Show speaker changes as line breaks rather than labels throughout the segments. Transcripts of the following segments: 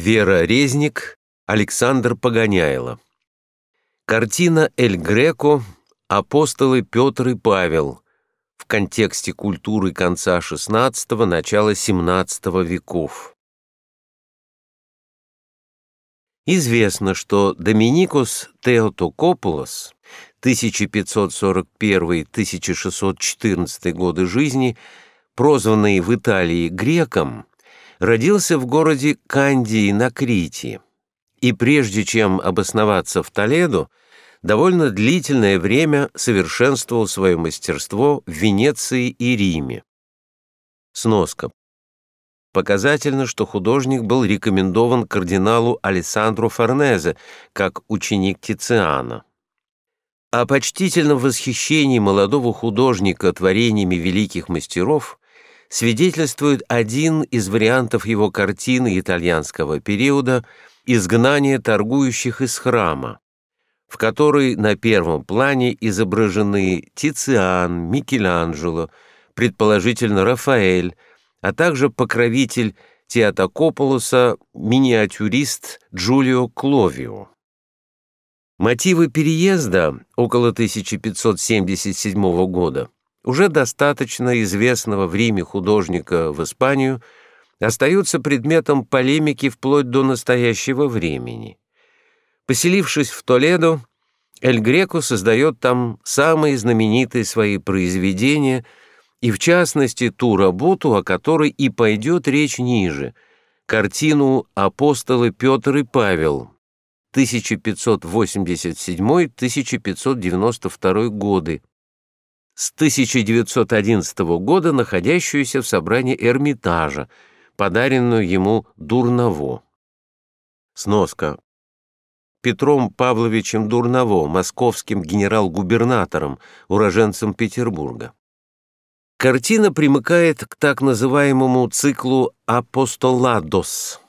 Вера Резник, Александр Погоняйло. Картина «Эль Греко. Апостолы Петр и Павел» в контексте культуры конца XVI – начала XVII веков. Известно, что Доминикус Теотокопулос 1541-1614 годы жизни, прозванный в Италии греком, родился в городе Кандии на Крите, и прежде чем обосноваться в Толедо, довольно длительное время совершенствовал свое мастерство в Венеции и Риме. Сноска. Показательно, что художник был рекомендован кардиналу Алессандру Форнезе как ученик Тициана. О почтительном восхищении молодого художника творениями великих мастеров свидетельствует один из вариантов его картины итальянского периода «Изгнание торгующих из храма», в которой на первом плане изображены Тициан, Микеланджело, предположительно Рафаэль, а также покровитель Теотокополоса, миниатюрист Джулио Кловио. Мотивы переезда около 1577 года уже достаточно известного в Риме художника в Испанию, остаются предметом полемики вплоть до настоящего времени. Поселившись в Толедо, Эль Греко создает там самые знаменитые свои произведения, и в частности ту работу, о которой и пойдет речь ниже, картину «Апостолы Петр и Павел» 1587-1592 годы, с 1911 года находящуюся в собрании Эрмитажа, подаренную ему Дурново. Сноска. Петром Павловичем Дурново, московским генерал-губернатором, уроженцем Петербурга. Картина примыкает к так называемому циклу «Апостоладос»,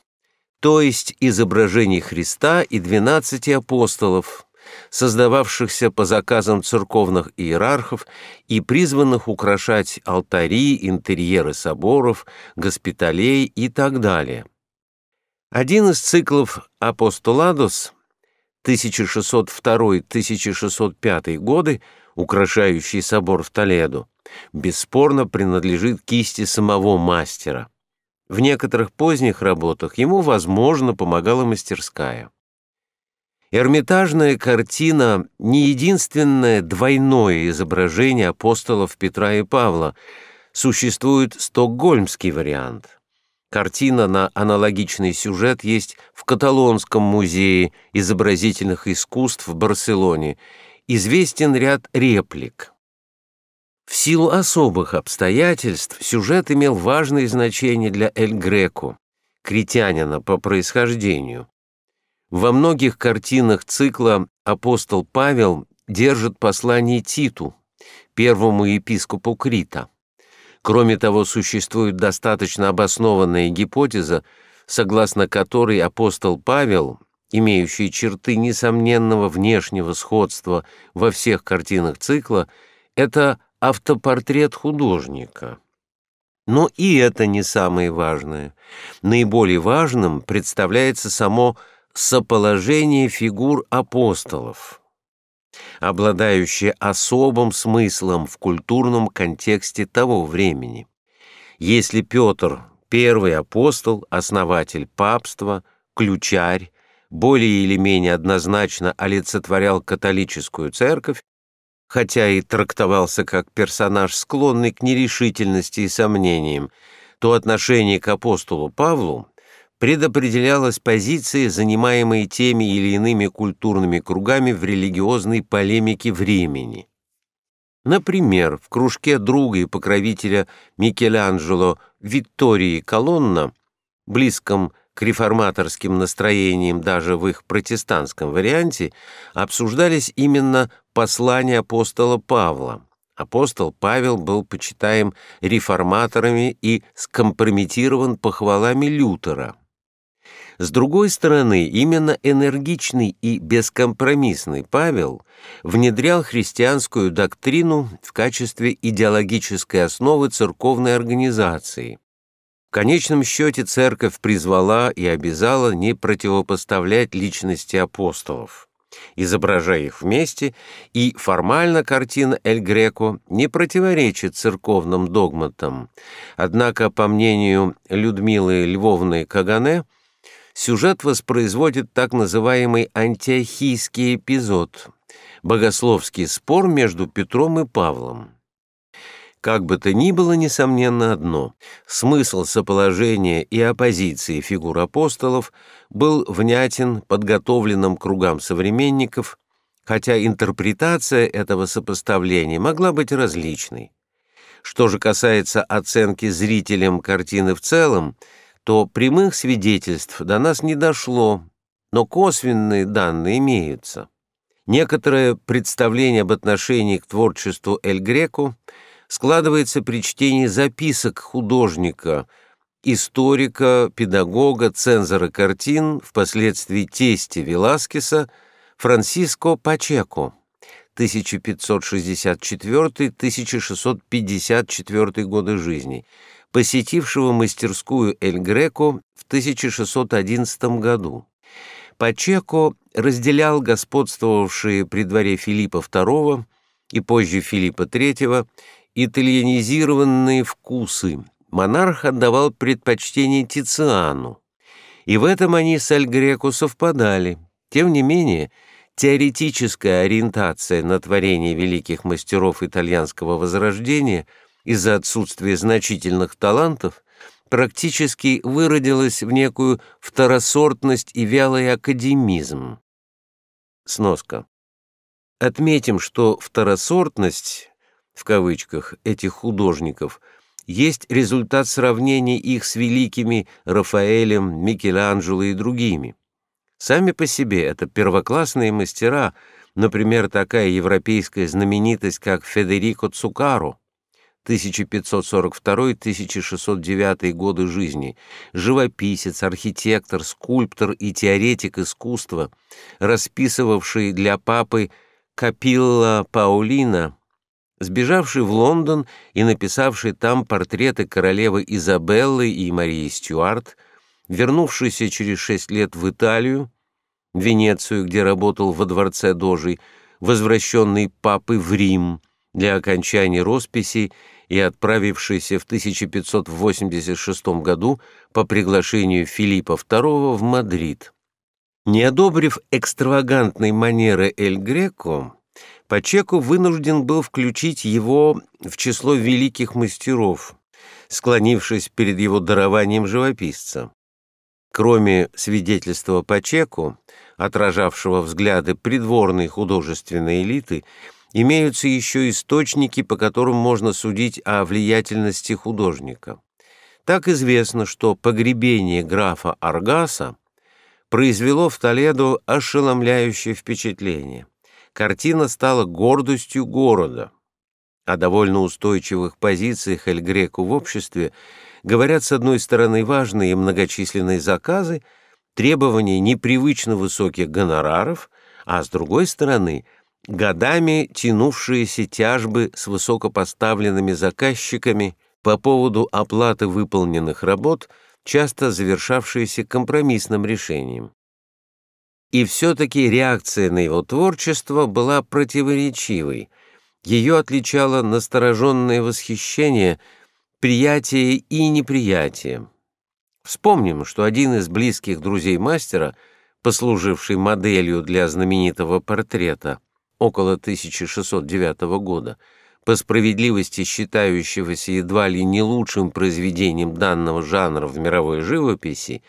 то есть изображений Христа и двенадцати апостолов, создававшихся по заказам церковных иерархов и призванных украшать алтари, интерьеры соборов, госпиталей и так далее. Один из циклов «Апостоладос» 1602-1605 годы, украшающий собор в Толедо, бесспорно принадлежит кисти самого мастера. В некоторых поздних работах ему, возможно, помогала мастерская. Эрмитажная картина — не единственное двойное изображение апостолов Петра и Павла. Существует стокгольмский вариант. Картина на аналогичный сюжет есть в Каталонском музее изобразительных искусств в Барселоне. Известен ряд реплик. В силу особых обстоятельств сюжет имел важное значение для Эль Греко, критянина по происхождению. Во многих картинах цикла апостол Павел держит послание Титу, первому епископу Крита. Кроме того, существует достаточно обоснованная гипотеза, согласно которой апостол Павел, имеющий черты несомненного внешнего сходства во всех картинах цикла, это автопортрет художника. Но и это не самое важное. Наиболее важным представляется само соположение фигур апостолов, обладающее особым смыслом в культурном контексте того времени. Если Петр — первый апостол, основатель папства, ключарь, более или менее однозначно олицетворял католическую церковь, хотя и трактовался как персонаж, склонный к нерешительности и сомнениям, то отношение к апостолу Павлу предопределялась позиция, занимаемой теми или иными культурными кругами в религиозной полемике времени. Например, в кружке друга и покровителя Микеланджело Виктории Колонна, близком к реформаторским настроениям даже в их протестантском варианте, обсуждались именно послания апостола Павла. Апостол Павел был почитаем реформаторами и скомпрометирован похвалами Лютера. С другой стороны, именно энергичный и бескомпромиссный Павел внедрял христианскую доктрину в качестве идеологической основы церковной организации. В конечном счете церковь призвала и обязала не противопоставлять личности апостолов, изображая их вместе, и формально картина Эль Греко не противоречит церковным догматам. Однако, по мнению Людмилы Львовны Кагане, сюжет воспроизводит так называемый антиохийский эпизод – богословский спор между Петром и Павлом. Как бы то ни было, несомненно одно — смысл соположения и оппозиции фигур апостолов был внятен подготовленным кругам современников, хотя интерпретация этого сопоставления могла быть различной. Что же касается оценки зрителям картины в целом, то прямых свидетельств до нас не дошло, но косвенные данные имеются. Некоторое представление об отношении к творчеству Эль Греко — складывается при чтении записок художника, историка, педагога, цензора картин, впоследствии тести Веласкеса, Франсиско Пачеко, 1564-1654 годы жизни, посетившего мастерскую Эль Греко в 1611 году. Пачеко разделял господствовавшие при дворе Филиппа II и позже Филиппа III итальянизированные вкусы, монарх отдавал предпочтение Тициану, и в этом они с Альгреко совпадали. Тем не менее, теоретическая ориентация на творение великих мастеров итальянского возрождения из-за отсутствия значительных талантов практически выродилась в некую второсортность и вялый академизм. Сноска. Отметим, что второсортность в кавычках, этих художников есть результат сравнения их с великими Рафаэлем, Микеланджело и другими. Сами по себе это первоклассные мастера, например, такая европейская знаменитость, как Федерико Цукаро, 1542-1609 годы жизни, живописец, архитектор, скульптор и теоретик искусства, расписывавший для папы Капилла Паулина сбежавший в Лондон и написавший там портреты королевы Изабеллы и Марии Стюарт, вернувшийся через шесть лет в Италию, Венецию, где работал во дворце Дожей, возвращенный папы в Рим для окончания росписи и отправившийся в 1586 году по приглашению Филиппа II в Мадрид. Не одобрив экстравагантной манеры Эль Греко, Пачеко вынужден был включить его в число великих мастеров, склонившись перед его дарованием живописца. Кроме свидетельства Пачеко, отражавшего взгляды придворной художественной элиты, имеются еще источники, по которым можно судить о влиятельности художника. Так известно, что погребение графа Аргаса произвело в Толедо ошеломляющее впечатление картина стала гордостью города. О довольно устойчивых позициях Эль Греку в обществе говорят, с одной стороны, важные и многочисленные заказы, требования непривычно высоких гонораров, а с другой стороны, годами тянувшиеся тяжбы с высокопоставленными заказчиками по поводу оплаты выполненных работ, часто завершавшиеся компромиссным решением. И все-таки реакция на его творчество была противоречивой. Ее отличало настороженное восхищение, приятие и неприятие. Вспомним, что один из близких друзей мастера, послуживший моделью для знаменитого портрета около 1609 года, по справедливости считающегося едва ли не лучшим произведением данного жанра в мировой живописи,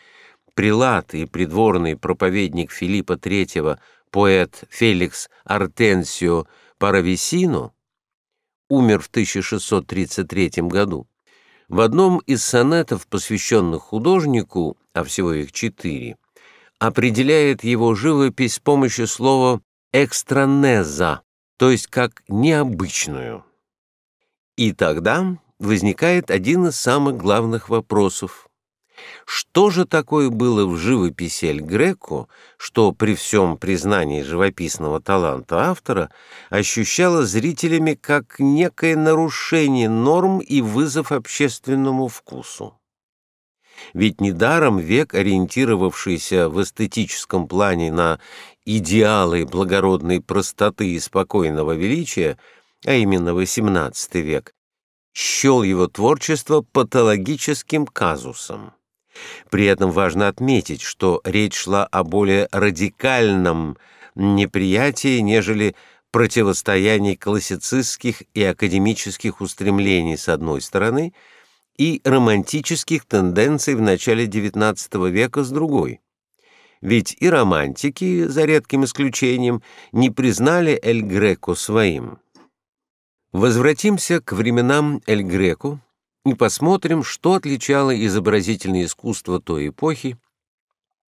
прилат и придворный проповедник Филиппа III, поэт Феликс Артенсио Парависино, умер в 1633 году, в одном из сонетов, посвященных художнику, а всего их четыре, определяет его живопись с помощью слова «экстранеза», то есть как «необычную». И тогда возникает один из самых главных вопросов. Что же такое было в живописи Эль Греко, что при всем признании живописного таланта автора ощущало зрителями как некое нарушение норм и вызов общественному вкусу? Ведь недаром век, ориентировавшийся в эстетическом плане на идеалы благородной простоты и спокойного величия, а именно XVIII век, счел его творчество патологическим казусом. При этом важно отметить, что речь шла о более радикальном неприятии, нежели противостоянии классицистских и академических устремлений с одной стороны и романтических тенденций в начале XIX века с другой. Ведь и романтики, за редким исключением, не признали Эль Греко своим. Возвратимся к временам Эль Греко и посмотрим, что отличало изобразительное искусство той эпохи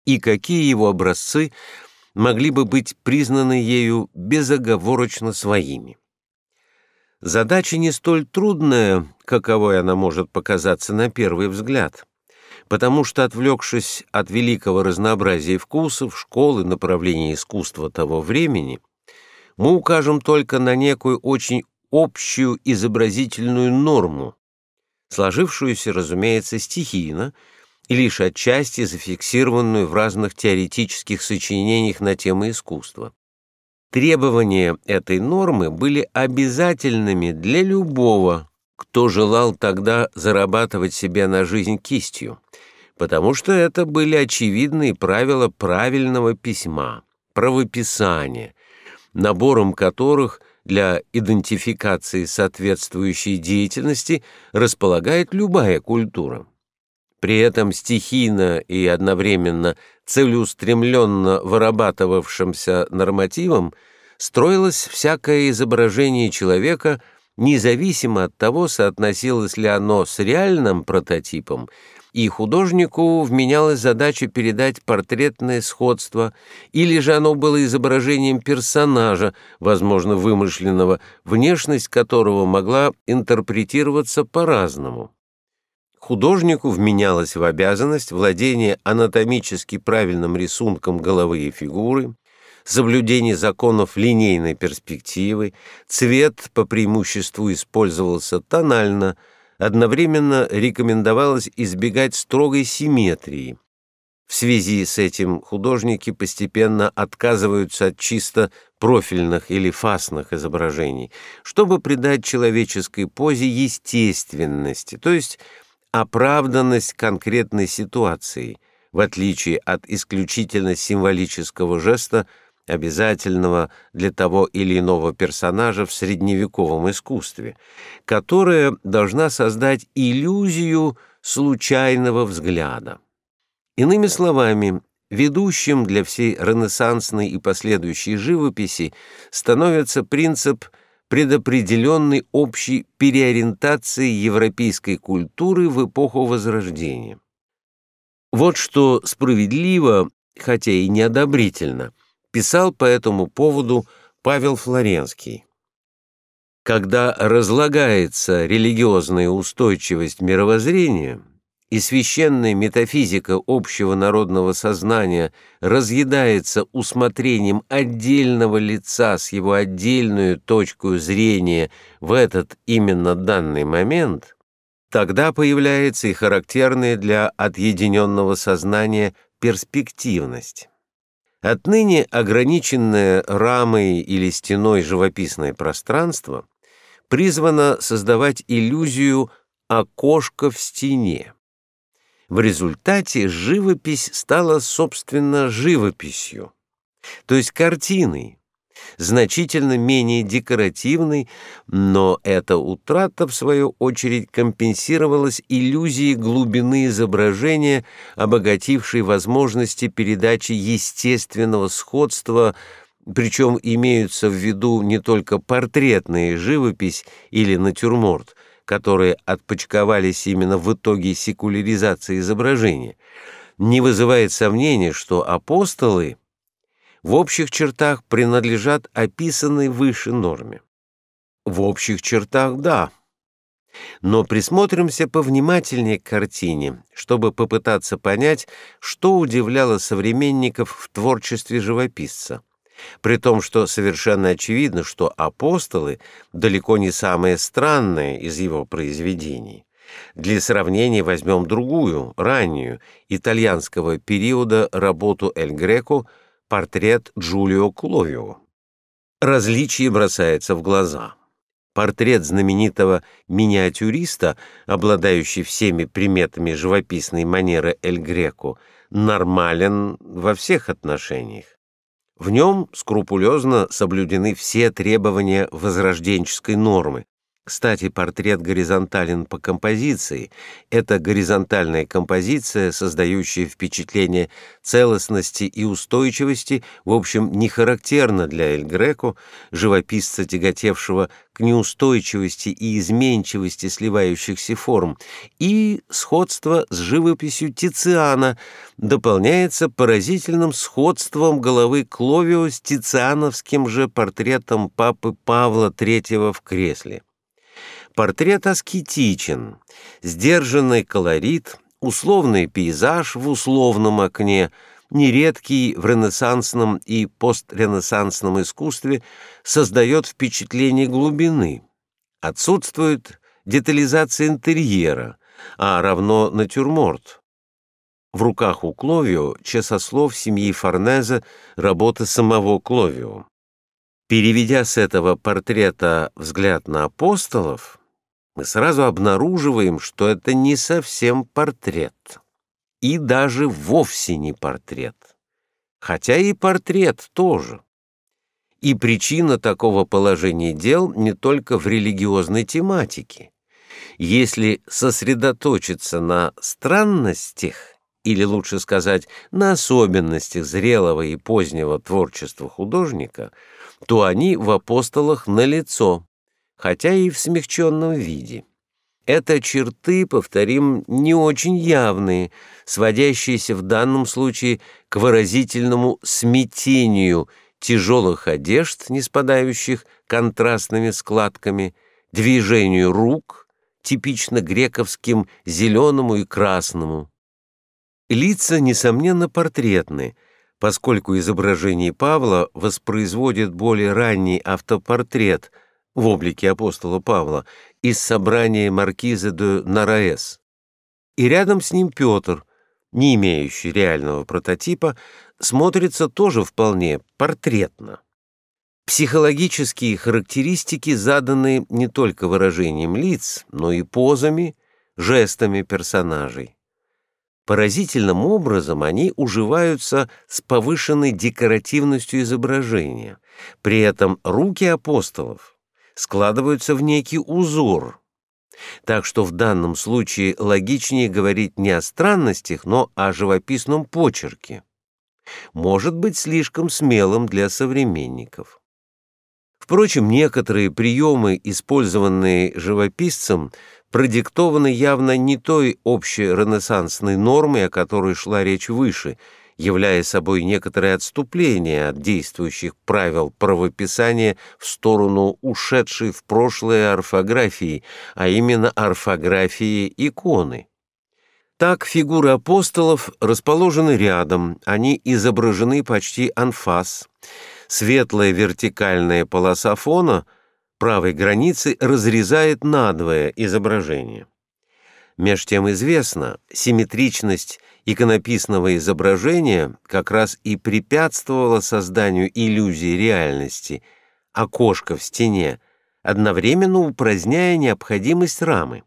и какие его образцы могли бы быть признаны ею безоговорочно своими. Задача не столь трудная, каковой она может показаться на первый взгляд, потому что, отвлекшись от великого разнообразия вкусов, школ и направлений искусства того времени, мы укажем только на некую очень общую изобразительную норму, сложившуюся, разумеется, стихийно и лишь отчасти зафиксированную в разных теоретических сочинениях на темы искусства. Требования этой нормы были обязательными для любого, кто желал тогда зарабатывать себе на жизнь кистью, потому что это были очевидные правила правильного письма, правописания, набором которых для идентификации соответствующей деятельности располагает любая культура. При этом стихийно и одновременно целеустремленно вырабатывавшимся нормативом строилось всякое изображение человека, независимо от того, соотносилось ли оно с реальным прототипом и художнику вменялась задача передать портретное сходство, или же оно было изображением персонажа, возможно, вымышленного, внешность которого могла интерпретироваться по-разному. Художнику вменялось в обязанность владение анатомически правильным рисунком головы и фигуры, соблюдение законов линейной перспективы, цвет по преимуществу использовался тонально – одновременно рекомендовалось избегать строгой симметрии. В связи с этим художники постепенно отказываются от чисто профильных или фасных изображений, чтобы придать человеческой позе естественности, то есть оправданность конкретной ситуации, в отличие от исключительно символического жеста – обязательного для того или иного персонажа в средневековом искусстве, которая должна создать иллюзию случайного взгляда. Иными словами, ведущим для всей ренессансной и последующей живописи становится принцип предопределенной общей переориентации европейской культуры в эпоху Возрождения. Вот что справедливо, хотя и неодобрительно – писал по этому поводу Павел Флоренский. Когда разлагается религиозная устойчивость мировоззрения и священная метафизика общего народного сознания разъедается усмотрением отдельного лица с его отдельную точку зрения в этот именно данный момент, тогда появляется и характерная для отъединенного сознания перспективность. Отныне ограниченное рамой или стеной живописное пространство призвано создавать иллюзию окошка в стене. В результате живопись стала, собственно, живописью, то есть картиной, значительно менее декоративный, но эта утрата, в свою очередь, компенсировалась иллюзией глубины изображения, обогатившей возможности передачи естественного сходства, причем имеются в виду не только портретная живопись или натюрморт, которые отпочковались именно в итоге секуляризации изображения, не вызывает сомнения, что апостолы — в общих чертах принадлежат описанной выше норме. В общих чертах — да. Но присмотримся повнимательнее к картине, чтобы попытаться понять, что удивляло современников в творчестве живописца. При том, что совершенно очевидно, что апостолы далеко не самые странные из его произведений. Для сравнения возьмем другую, раннюю, итальянского периода работу Эль Греко «Портрет Джулио Кловио». Различие бросается в глаза. Портрет знаменитого миниатюриста, обладающий всеми приметами живописной манеры Эль Греко, нормален во всех отношениях. В нем скрупулезно соблюдены все требования возрожденческой нормы, кстати, портрет горизонтален по композиции. Это горизонтальная композиция, создающая впечатление целостности и устойчивости, в общем, не характерна для Эль Греко, живописца, тяготевшего к неустойчивости и изменчивости сливающихся форм, и сходство с живописью Тициана дополняется поразительным сходством головы Кловио с тициановским же портретом папы Павла III в кресле. Портрет аскетичен, сдержанный колорит, условный пейзаж в условном окне, нередкий в ренессансном и постренессансном искусстве, создает впечатление глубины. Отсутствует детализация интерьера, а равно натюрморт. В руках у Кловио часослов семьи Форнезе работы самого Кловио. Переведя с этого портрета взгляд на апостолов, мы сразу обнаруживаем, что это не совсем портрет. И даже вовсе не портрет. Хотя и портрет тоже. И причина такого положения дел не только в религиозной тематике. Если сосредоточиться на странностях, или лучше сказать, на особенностях зрелого и позднего творчества художника, то они в апостолах налицо хотя и в смягченном виде. Это черты, повторим, не очень явные, сводящиеся в данном случае к выразительному смятению тяжелых одежд, не спадающих контрастными складками, движению рук, типично грековским зеленому и красному. Лица, несомненно, портретны, поскольку изображение Павла воспроизводит более ранний автопортрет – в облике апостола Павла из собрания маркиза де Нараэс. И рядом с ним Петр, не имеющий реального прототипа, смотрится тоже вполне портретно. Психологические характеристики заданы не только выражением лиц, но и позами, жестами персонажей. Поразительным образом они уживаются с повышенной декоративностью изображения. При этом руки апостолов складываются в некий узор. Так что в данном случае логичнее говорить не о странностях, но о живописном почерке. Может быть слишком смелым для современников. Впрочем, некоторые приемы, использованные живописцем, продиктованы явно не той общей ренессансной нормой, о которой шла речь выше – являя собой некоторое отступление от действующих правил правописания в сторону ушедшей в прошлое орфографии, а именно орфографии иконы. Так фигуры апостолов расположены рядом, они изображены почти анфас. Светлая вертикальная полоса фона правой границы разрезает надвое изображение. Меж тем известно, симметричность иконописного изображения как раз и препятствовало созданию иллюзии реальности, окошка в стене, одновременно упраздняя необходимость рамы.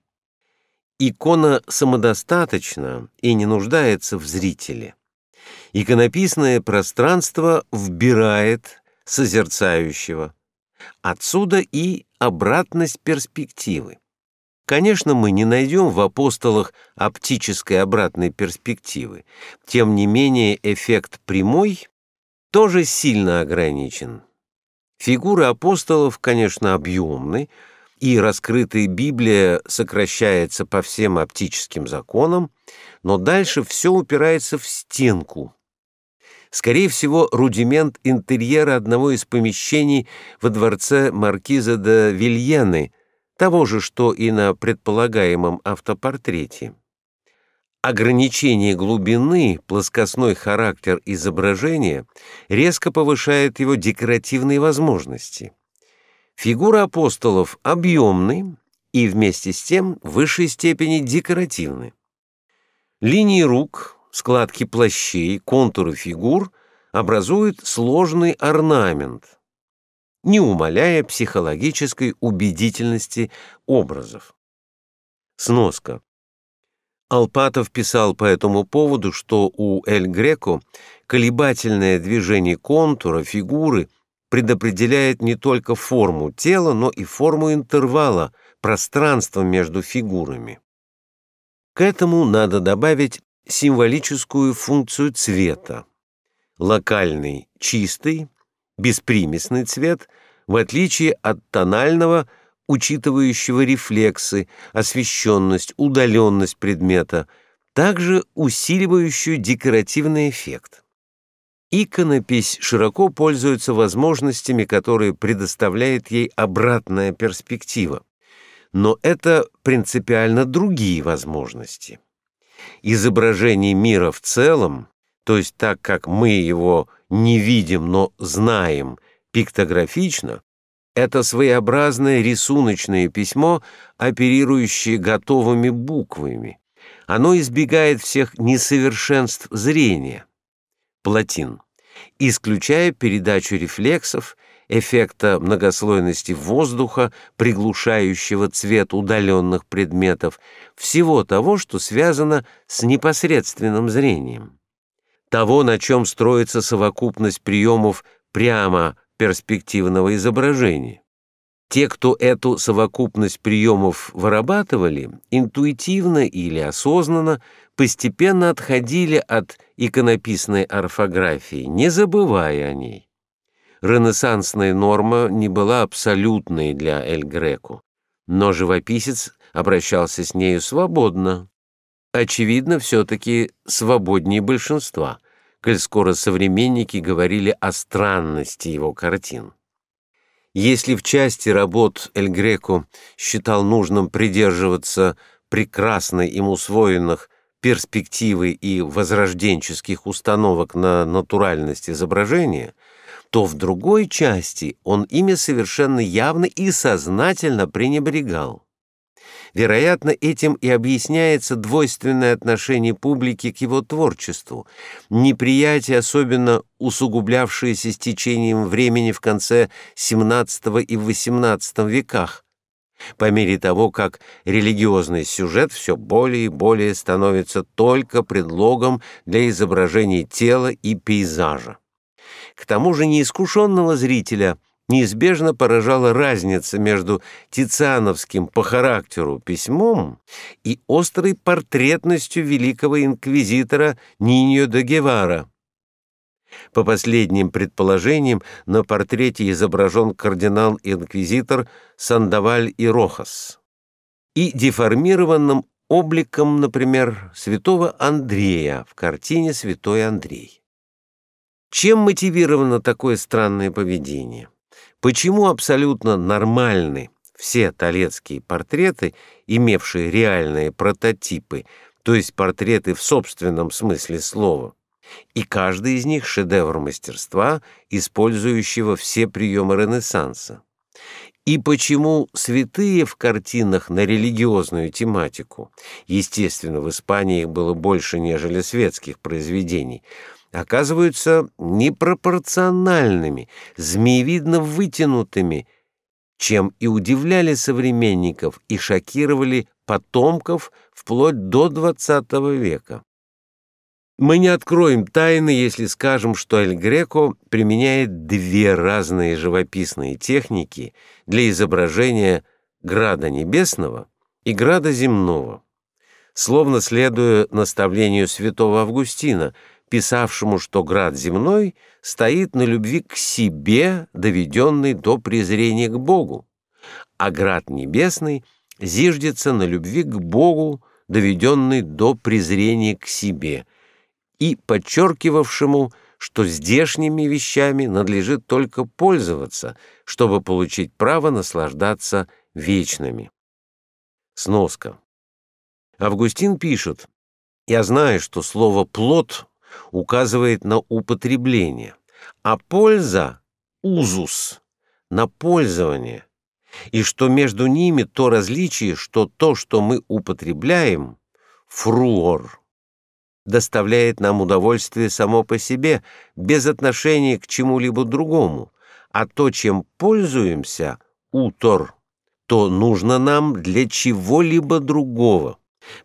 Икона самодостаточна и не нуждается в зрителе. Иконописное пространство вбирает созерцающего. Отсюда и обратность перспективы. Конечно, мы не найдем в апостолах оптической обратной перспективы. Тем не менее, эффект прямой тоже сильно ограничен. Фигуры апостолов, конечно, объемны, и раскрытая Библия сокращается по всем оптическим законам, но дальше все упирается в стенку. Скорее всего, рудимент интерьера одного из помещений во дворце маркиза де Вильены – того же, что и на предполагаемом автопортрете. Ограничение глубины, плоскостной характер изображения резко повышает его декоративные возможности. Фигуры апостолов объемны и вместе с тем в высшей степени декоративны. Линии рук, складки плащей, контуры фигур образуют сложный орнамент, не умаляя психологической убедительности образов. Сноска. Алпатов писал по этому поводу, что у Эль Греко колебательное движение контура, фигуры предопределяет не только форму тела, но и форму интервала, пространства между фигурами. К этому надо добавить символическую функцию цвета. Локальный чистый, беспримесный цвет, в отличие от тонального – учитывающего рефлексы, освещенность, удаленность предмета, также усиливающую декоративный эффект. Иконопись широко пользуется возможностями, которые предоставляет ей обратная перспектива. Но это принципиально другие возможности. Изображение мира в целом, то есть так, как мы его не видим, но знаем, пиктографично, это своеобразное рисуночное письмо, оперирующее готовыми буквами. Оно избегает всех несовершенств зрения. Платин. Исключая передачу рефлексов, эффекта многослойности воздуха, приглушающего цвет удаленных предметов, всего того, что связано с непосредственным зрением. Того, на чем строится совокупность приемов прямо перспективного изображения. Те, кто эту совокупность приемов вырабатывали, интуитивно или осознанно, постепенно отходили от иконописной орфографии, не забывая о ней. Ренессансная норма не была абсолютной для Эль Греко, но живописец обращался с нею свободно. Очевидно, все-таки свободнее большинства — коль скоро современники говорили о странности его картин. Если в части работ Эль Греко считал нужным придерживаться прекрасно им усвоенных перспективы и возрожденческих установок на натуральность изображения, то в другой части он ими совершенно явно и сознательно пренебрегал. Вероятно, этим и объясняется двойственное отношение публики к его творчеству, неприятие, особенно усугублявшееся с течением времени в конце XVII и XVIII веках, по мере того, как религиозный сюжет все более и более становится только предлогом для изображения тела и пейзажа. К тому же неискушенного зрителя – неизбежно поражала разница между тициановским по характеру письмом и острой портретностью великого инквизитора Ниньо де Гевара. По последним предположениям, на портрете изображен кардинал-инквизитор Сандаваль и Рохас. И деформированным обликом, например, святого Андрея в картине «Святой Андрей». Чем мотивировано такое странное поведение? Почему абсолютно нормальны все талецкие портреты, имевшие реальные прототипы, то есть портреты в собственном смысле слова, и каждый из них шедевр мастерства, использующего все приемы Ренессанса? И почему святые в картинах на религиозную тематику, естественно, в Испании их было больше, нежели светских произведений, оказываются непропорциональными, змеевидно вытянутыми, чем и удивляли современников и шокировали потомков вплоть до XX века. Мы не откроем тайны, если скажем, что Эль Греко применяет две разные живописные техники для изображения града небесного и града земного. Словно следуя наставлению святого Августина, писавшему, что град земной стоит на любви к себе, доведенной до презрения к Богу, а град небесный зиждется на любви к Богу, доведенной до презрения к себе, и подчеркивавшему, что здешними вещами надлежит только пользоваться, чтобы получить право наслаждаться вечными. Сноска. Августин пишет, «Я знаю, что слово «плод» указывает на употребление, а польза — узус, на пользование. и что между ними то различие, что то, что мы употребляем, фруор, доставляет нам удовольствие само по себе, без отношения к чему-либо другому, а то, чем пользуемся, утор, то нужно нам для чего-либо другого.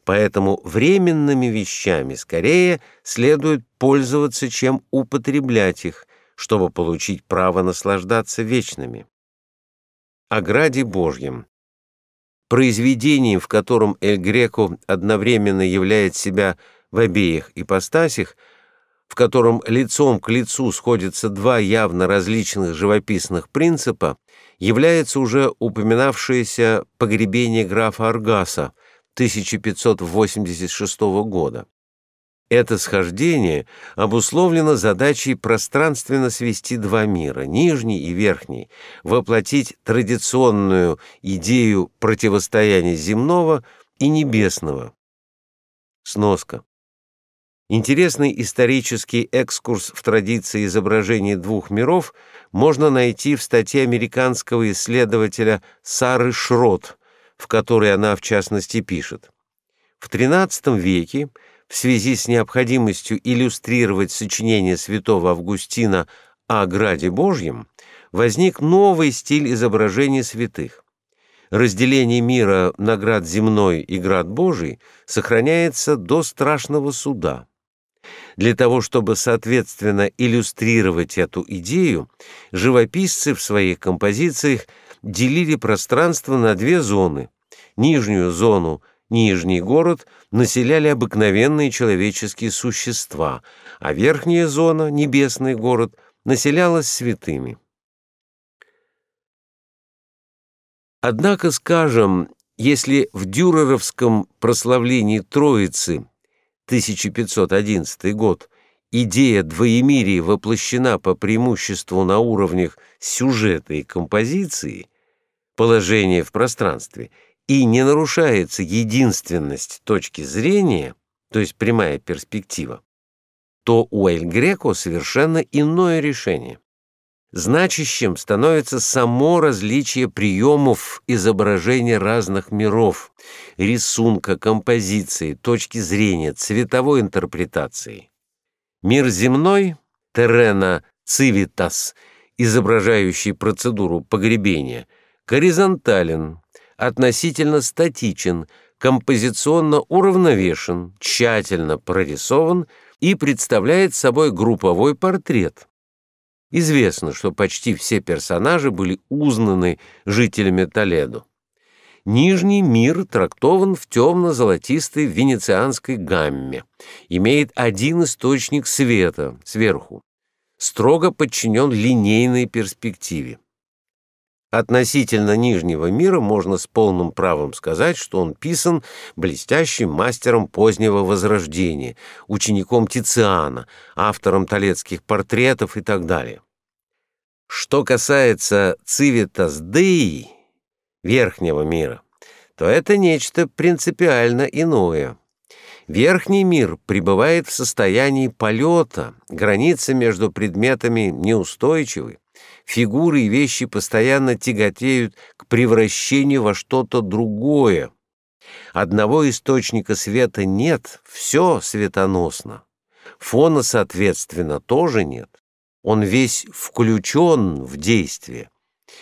Поэтому временными вещами скорее следует пользоваться, чем употреблять их, чтобы получить право наслаждаться вечными. О граде Божьем. Произведением, в котором Эль Греко одновременно являет себя в обеих ипостасях, в котором лицом к лицу сходятся два явно различных живописных принципа, является уже упоминавшееся погребение графа Аргаса 1586 года. Это схождение обусловлено задачей пространственно свести два мира, нижний и верхний, воплотить традиционную идею противостояния земного и небесного. Сноска. Интересный исторический экскурс в традиции изображения двух миров можно найти в статье американского исследователя Сары Шрот, в которой она в частности пишет. В XIII веке в связи с необходимостью иллюстрировать сочинение святого Августина о Граде Божьем возник новый стиль изображения святых. Разделение мира на град земной и град Божий сохраняется до страшного суда. Для того, чтобы соответственно иллюстрировать эту идею, живописцы в своих композициях делили пространство на две зоны. Нижнюю зону, нижний город, населяли обыкновенные человеческие существа, а верхняя зона, небесный город, населялась святыми. Однако, скажем, если в дюреровском прославлении Троицы 1511 год, идея двоемирия воплощена по преимуществу на уровнях сюжета и композиции, положения в пространстве, и не нарушается единственность точки зрения, то есть прямая перспектива, то у Эль Греко совершенно иное решение. Значащим становится само различие приемов изображения разных миров, рисунка, композиции, точки зрения, цветовой интерпретации. Мир земной, террена цивитас, изображающий процедуру погребения, горизонтален, относительно статичен, композиционно уравновешен, тщательно прорисован и представляет собой групповой портрет, Известно, что почти все персонажи были узнаны жителями Толедо. Нижний мир трактован в темно-золотистой венецианской гамме, имеет один источник света сверху, строго подчинен линейной перспективе. Относительно Нижнего мира можно с полным правом сказать, что он писан блестящим мастером позднего Возрождения, учеником Тициана, автором талецких портретов и так далее. Что касается Цивитас Деи, верхнего мира, то это нечто принципиально иное. Верхний мир пребывает в состоянии полета, границы между предметами неустойчивы, фигуры и вещи постоянно тяготеют к превращению во что-то другое. Одного источника света нет, все светоносно. Фона, соответственно, тоже нет. Он весь включен в действие.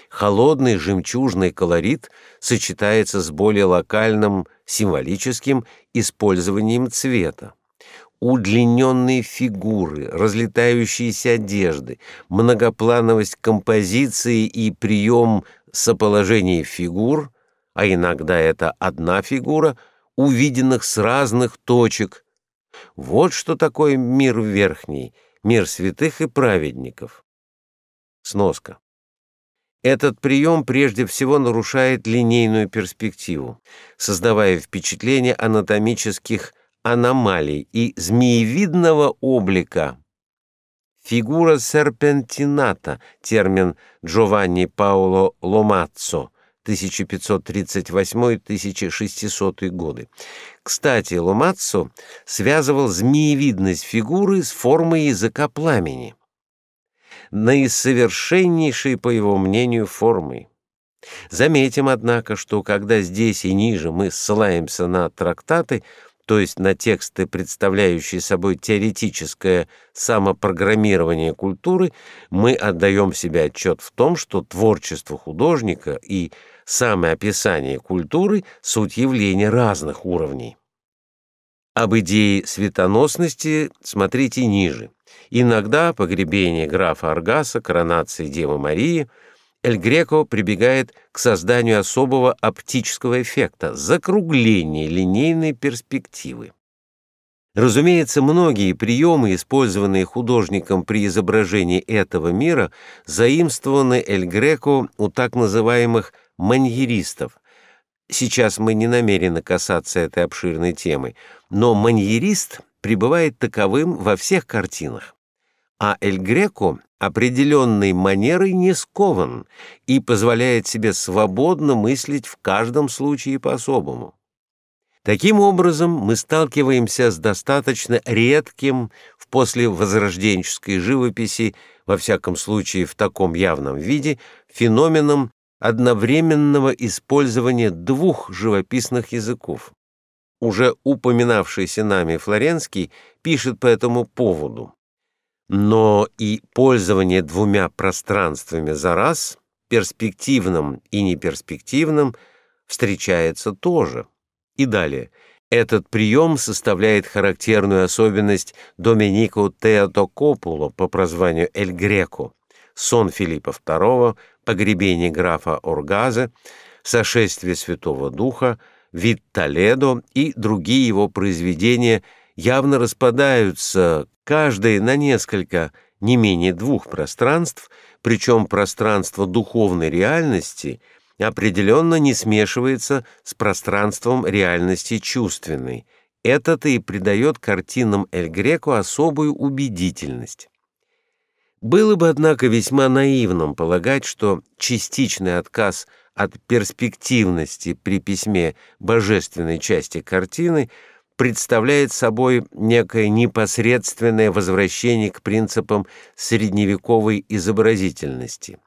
Холодный жемчужный колорит сочетается с более локальным символическим использованием цвета удлиненные фигуры, разлетающиеся одежды, многоплановость композиции и прием соположения фигур, а иногда это одна фигура, увиденных с разных точек. Вот что такое мир верхний, мир святых и праведников. Сноска. Этот прием прежде всего нарушает линейную перспективу, создавая впечатление анатомических аномалий и змеевидного облика. Фигура серпентината, термин Джованни Паоло Ломаццо, 1538-1600 годы. Кстати, Ломаццо связывал змеевидность фигуры с формой языка пламени. Наисовершеннейшей, по его мнению, формой. Заметим, однако, что когда здесь и ниже мы ссылаемся на трактаты, то есть на тексты, представляющие собой теоретическое самопрограммирование культуры, мы отдаем себе отчет в том, что творчество художника и самое описание культуры — суть явления разных уровней. Об идее светоносности смотрите ниже. Иногда погребение графа Аргаса, коронации Девы Марии — Эль Греко прибегает к созданию особого оптического эффекта — закругления линейной перспективы. Разумеется, многие приемы, использованные художником при изображении этого мира, заимствованы Эль Греко у так называемых маньеристов. Сейчас мы не намерены касаться этой обширной темы, но маньерист пребывает таковым во всех картинах. А Эль Греко определенной манерой не скован и позволяет себе свободно мыслить в каждом случае по-особому. Таким образом, мы сталкиваемся с достаточно редким в послевозрожденческой живописи, во всяком случае в таком явном виде, феноменом одновременного использования двух живописных языков. Уже упоминавшийся нами Флоренский пишет по этому поводу но и пользование двумя пространствами за раз, перспективным и неперспективным, встречается тоже. И далее. Этот прием составляет характерную особенность Доминико Теотокопуло по прозванию Эль Греко, сон Филиппа II, погребение графа Оргаза, сошествие Святого Духа, вид Толедо и другие его произведения явно распадаются каждое на несколько, не менее двух пространств, причем пространство духовной реальности определенно не смешивается с пространством реальности чувственной. Это-то и придает картинам Эль Греко особую убедительность. Было бы, однако, весьма наивным полагать, что частичный отказ от перспективности при письме божественной части картины – представляет собой некое непосредственное возвращение к принципам средневековой изобразительности.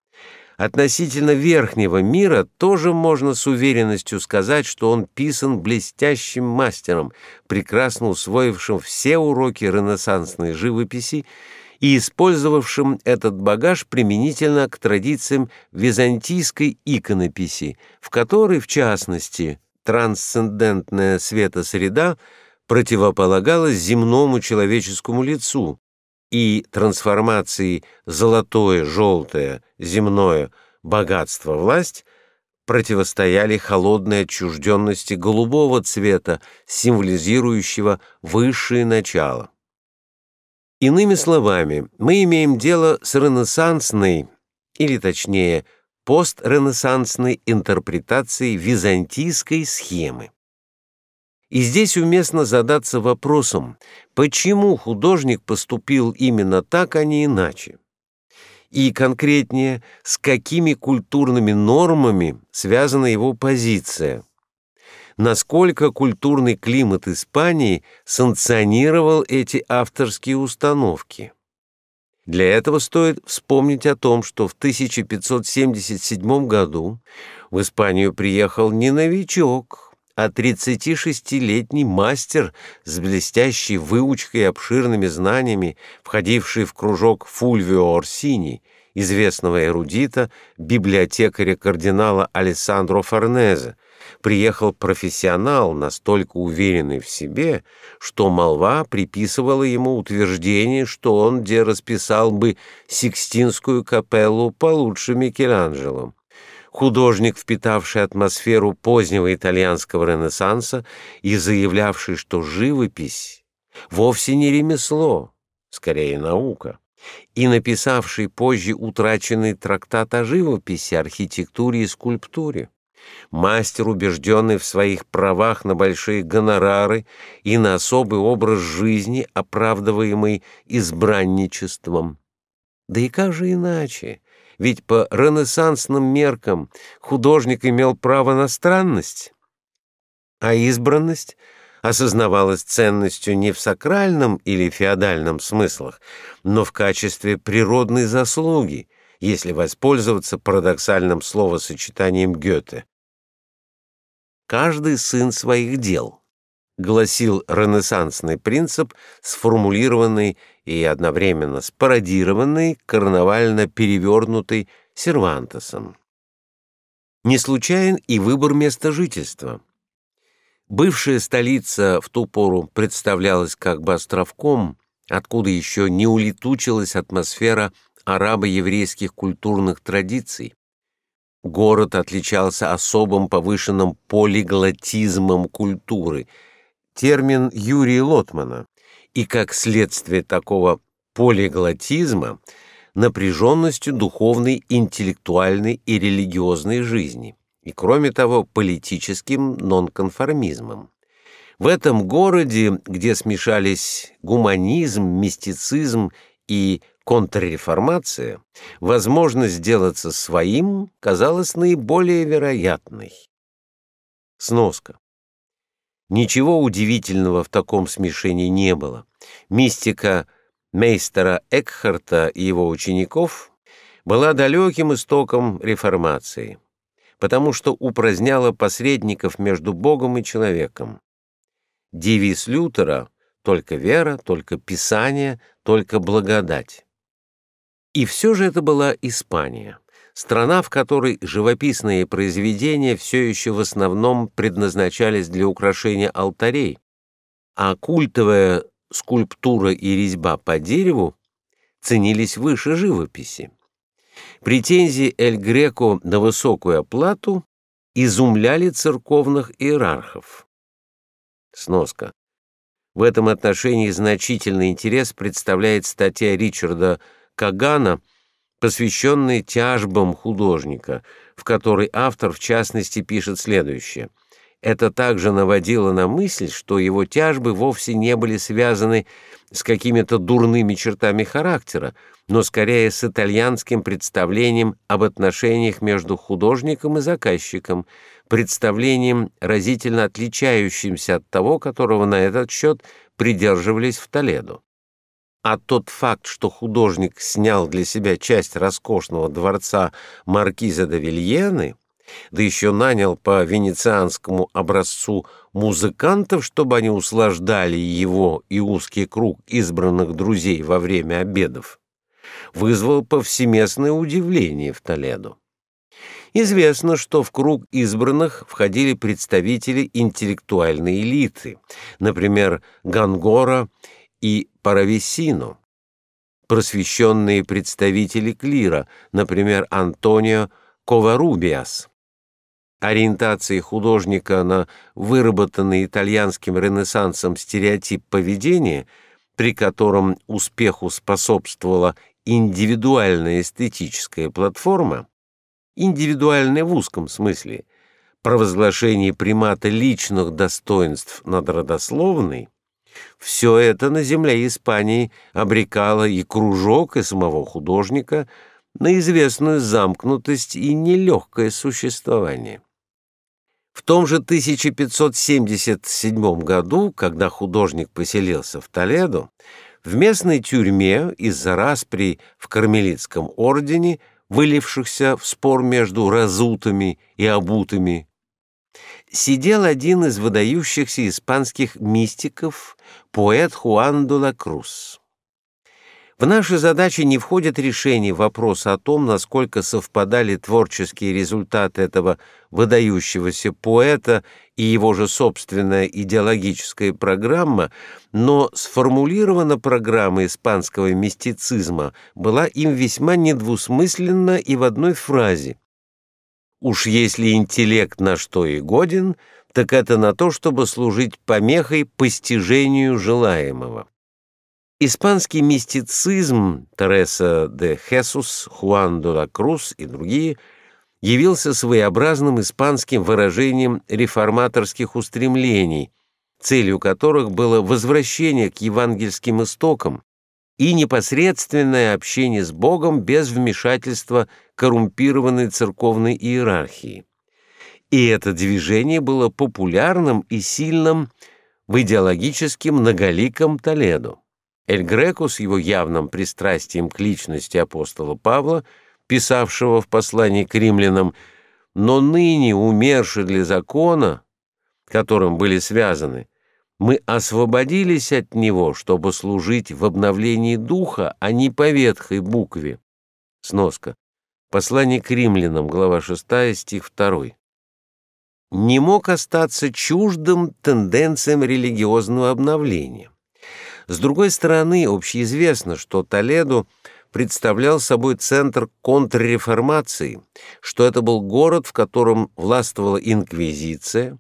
Относительно верхнего мира тоже можно с уверенностью сказать, что он писан блестящим мастером, прекрасно усвоившим все уроки ренессансной живописи и использовавшим этот багаж применительно к традициям византийской иконописи, в которой, в частности, трансцендентная светосреда противополагалась земному человеческому лицу, и трансформации золотое, желтое, земное, богатство, власть противостояли холодной отчужденности голубого цвета, символизирующего высшее начало. Иными словами, мы имеем дело с ренессансной, или точнее, постренессансной интерпретацией византийской схемы. И здесь уместно задаться вопросом, почему художник поступил именно так, а не иначе? И конкретнее, с какими культурными нормами связана его позиция? Насколько культурный климат Испании санкционировал эти авторские установки? Для этого стоит вспомнить о том, что в 1577 году в Испанию приехал не новичок, а 36-летний мастер с блестящей выучкой и обширными знаниями, входивший в кружок Фульвио Орсини, известного эрудита, библиотекаря кардинала Алессандро Форнезе, приехал профессионал, настолько уверенный в себе, что молва приписывала ему утверждение, что он где расписал бы Сикстинскую капеллу получше Микеланджело. Художник, впитавший атмосферу позднего итальянского ренессанса и заявлявший, что живопись вовсе не ремесло, скорее наука, и написавший позже утраченный трактат о живописи, архитектуре и скульптуре мастер, убежденный в своих правах на большие гонорары и на особый образ жизни, оправдываемый избранничеством. Да и как же иначе? Ведь по ренессансным меркам художник имел право на странность, а избранность осознавалась ценностью не в сакральном или феодальном смыслах, но в качестве природной заслуги — если воспользоваться парадоксальным словосочетанием Гёте. «Каждый сын своих дел», гласил ренессансный принцип, сформулированный и одновременно спародированный, карнавально перевернутый Сервантесом. Не случайен и выбор места жительства. Бывшая столица в ту пору представлялась как бы островком, откуда еще не улетучилась атмосфера арабо-еврейских культурных традиций. Город отличался особым повышенным полиглотизмом культуры, термин Юрия Лотмана, и как следствие такого полиглотизма напряженностью духовной, интеллектуальной и религиозной жизни, и, кроме того, политическим нонконформизмом. В этом городе, где смешались гуманизм, мистицизм и контрреформация, возможность сделаться своим казалась наиболее вероятной. Сноска. Ничего удивительного в таком смешении не было. Мистика мейстера Экхарта и его учеников была далеким истоком реформации, потому что упраздняла посредников между Богом и человеком. Девиз Лютера — только вера, только Писание, только благодать. И все же это была Испания, страна, в которой живописные произведения все еще в основном предназначались для украшения алтарей, а культовая скульптура и резьба по дереву ценились выше живописи. Претензии Эль Греко на высокую оплату изумляли церковных иерархов. Сноска. В этом отношении значительный интерес представляет статья Ричарда Кагана, посвященный тяжбам художника, в которой автор в частности пишет следующее. Это также наводило на мысль, что его тяжбы вовсе не были связаны с какими-то дурными чертами характера, но скорее с итальянским представлением об отношениях между художником и заказчиком, представлением, разительно отличающимся от того, которого на этот счет придерживались в Толедо а тот факт, что художник снял для себя часть роскошного дворца маркиза де Вильены, да еще нанял по венецианскому образцу музыкантов, чтобы они услаждали его и узкий круг избранных друзей во время обедов, вызвал повсеместное удивление в Толедо. Известно, что в круг избранных входили представители интеллектуальной элиты, например, Гангора и Паравесину, просвещенные представители клира, например, Антонио Коварубиас. Ориентации художника на выработанный итальянским ренессансом стереотип поведения, при котором успеху способствовала индивидуальная эстетическая платформа, индивидуальная в узком смысле, провозглашение примата личных достоинств над родословной, все это на земле Испании обрекало и кружок, и самого художника на известную замкнутость и нелегкое существование. В том же 1577 году, когда художник поселился в Толедо, в местной тюрьме из-за распри в кармелитском ордене, вылившихся в спор между разутыми и обутыми, сидел один из выдающихся испанских мистиков, поэт Хуан де ла Круз. В наши задачи не входит решение вопроса о том, насколько совпадали творческие результаты этого выдающегося поэта и его же собственная идеологическая программа, но сформулирована программа испанского мистицизма была им весьма недвусмысленна и в одной фразе – Уж если интеллект на что и годен, так это на то, чтобы служить помехой постижению желаемого. Испанский мистицизм Тереса де Хесус, Хуан де ла Круз и другие явился своеобразным испанским выражением реформаторских устремлений, целью которых было возвращение к евангельским истокам, и непосредственное общение с Богом без вмешательства коррумпированной церковной иерархии. И это движение было популярным и сильным в идеологически многоликом Толедо. Эль Греко с его явным пристрастием к личности апостола Павла писавшего в послании к римлянам, «Но ныне умерший для закона, которым были связаны, мы освободились от него, чтобы служить в обновлении духа, а не по ветхой букве». Сноска. Послание к римлянам, глава 6, стих 2 не мог остаться чуждым тенденциям религиозного обновления. С другой стороны, общеизвестно, что Толедо представлял собой центр контрреформации, что это был город, в котором властвовала инквизиция,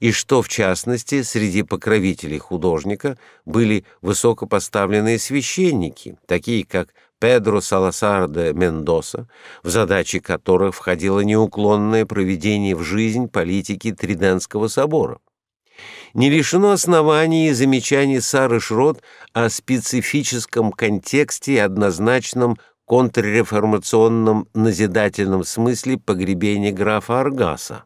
и что, в частности, среди покровителей художника были высокопоставленные священники, такие как Педро Саласар де Мендоса, в задачи которых входило неуклонное проведение в жизнь политики Триденского собора. Не лишено оснований замечаний Сары Шрот о специфическом контексте и однозначном контрреформационном назидательном смысле погребения графа Аргаса.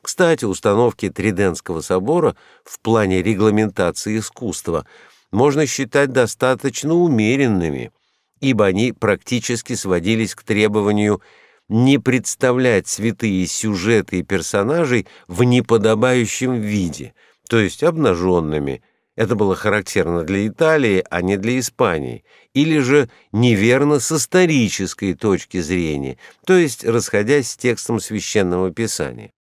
Кстати, установки Триденского собора в плане регламентации искусства можно считать достаточно умеренными – ибо они практически сводились к требованию не представлять святые сюжеты и персонажей в неподобающем виде, то есть обнаженными. Это было характерно для Италии, а не для Испании, или же неверно с исторической точки зрения, то есть расходясь с текстом священного писания.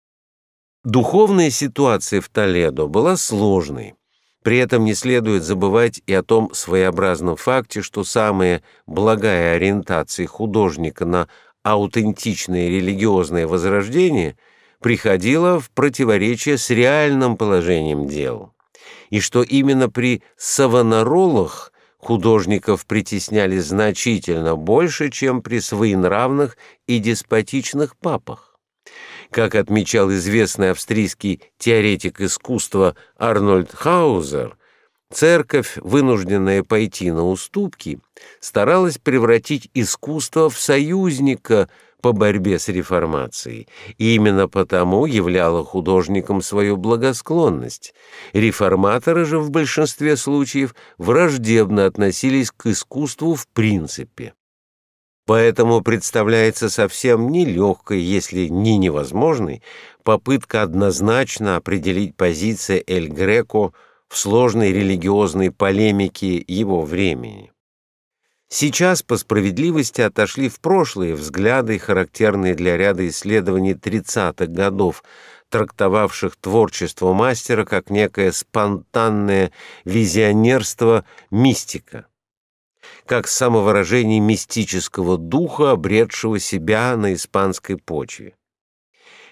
Духовная ситуация в Толедо была сложной. При этом не следует забывать и о том своеобразном факте, что самая благая ориентация художника на аутентичное религиозное возрождение приходила в противоречие с реальным положением дел, и что именно при савонаролах художников притесняли значительно больше, чем при своенравных и деспотичных папах. Как отмечал известный австрийский теоретик искусства Арнольд Хаузер, церковь, вынужденная пойти на уступки, старалась превратить искусство в союзника по борьбе с реформацией, и именно потому являла художникам свою благосклонность. Реформаторы же в большинстве случаев враждебно относились к искусству в принципе. Поэтому представляется совсем нелегкой, если не невозможной, попытка однозначно определить позиции Эль Греко в сложной религиозной полемике его времени. Сейчас по справедливости отошли в прошлые взгляды, характерные для ряда исследований 30-х годов, трактовавших творчество мастера как некое спонтанное визионерство мистика как самовыражение мистического духа, обретшего себя на испанской почве.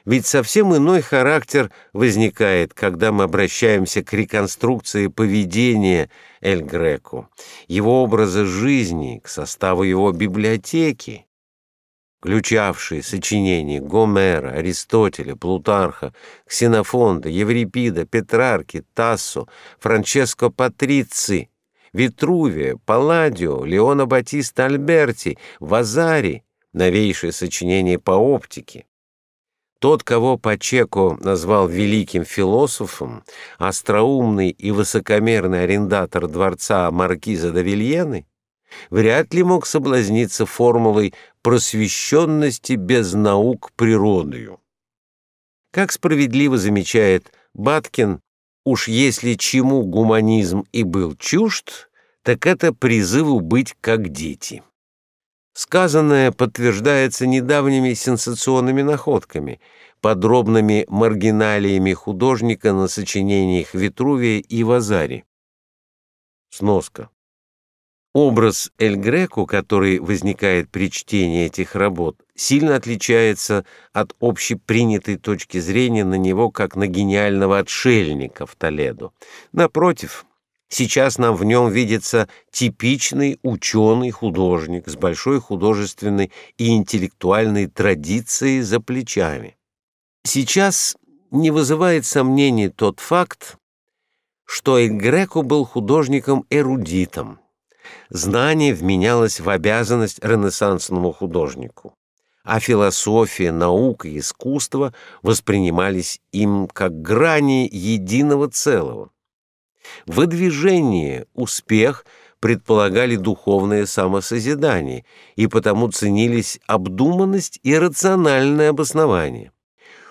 Ведь совсем иной характер возникает, когда мы обращаемся к реконструкции поведения Эль Греко, его образа жизни, к составу его библиотеки, включавшей сочинения Гомера, Аристотеля, Плутарха, Ксенофонта, Еврипида, Петрарки, Тассо, Франческо Патрици, Витрувия, Палладио, Леона Батиста Альберти, Вазари, новейшее сочинение по оптике. Тот, кого Пачеко назвал великим философом, остроумный и высокомерный арендатор дворца маркиза де Вильены, вряд ли мог соблазниться формулой просвещенности без наук природою. Как справедливо замечает Баткин, Уж если чему гуманизм и был чужд, так это призыву быть как дети. Сказанное подтверждается недавними сенсационными находками, подробными маргиналиями художника на сочинениях Витрувия и Вазари. Сноска. Образ Эль Греко, который возникает при чтении этих работ, сильно отличается от общепринятой точки зрения на него как на гениального отшельника в Толедо. Напротив, сейчас нам в нем видится типичный ученый-художник с большой художественной и интеллектуальной традицией за плечами. Сейчас не вызывает сомнений тот факт, что Эль Греко был художником-эрудитом, Знание вменялось в обязанность ренессансному художнику, а философия, наука и искусство воспринимались им как грани единого целого. Выдвижение, успех предполагали духовное самосозидание и потому ценились обдуманность и рациональное обоснование.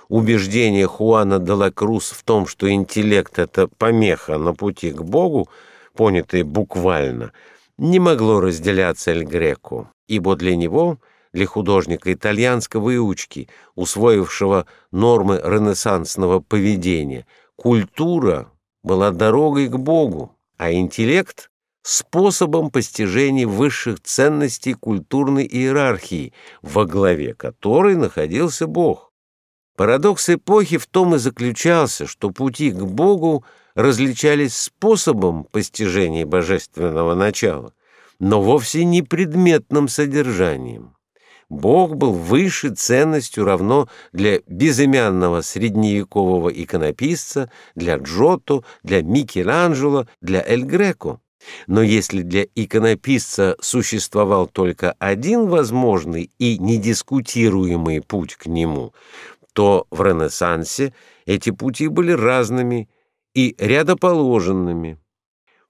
Убеждение Хуана де ла Круз в том, что интеллект — это помеха на пути к Богу, понятое буквально, не могло разделяться Эль Греко, ибо для него — для художника итальянской выучки, усвоившего нормы ренессансного поведения. Культура была дорогой к Богу, а интеллект — способом постижения высших ценностей культурной иерархии, во главе которой находился Бог. Парадокс эпохи в том и заключался, что пути к Богу различались способом постижения божественного начала, но вовсе не предметным содержанием. Бог был выше ценностью равно для безымянного средневекового иконописца, для Джотто, для Микеланджело, для Эль Греко. Но если для иконописца существовал только один возможный и недискутируемый путь к нему, то в Ренессансе эти пути были разными и рядоположенными.